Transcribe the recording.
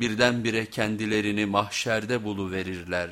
birdenbire kendilerini mahşerde buluverirler.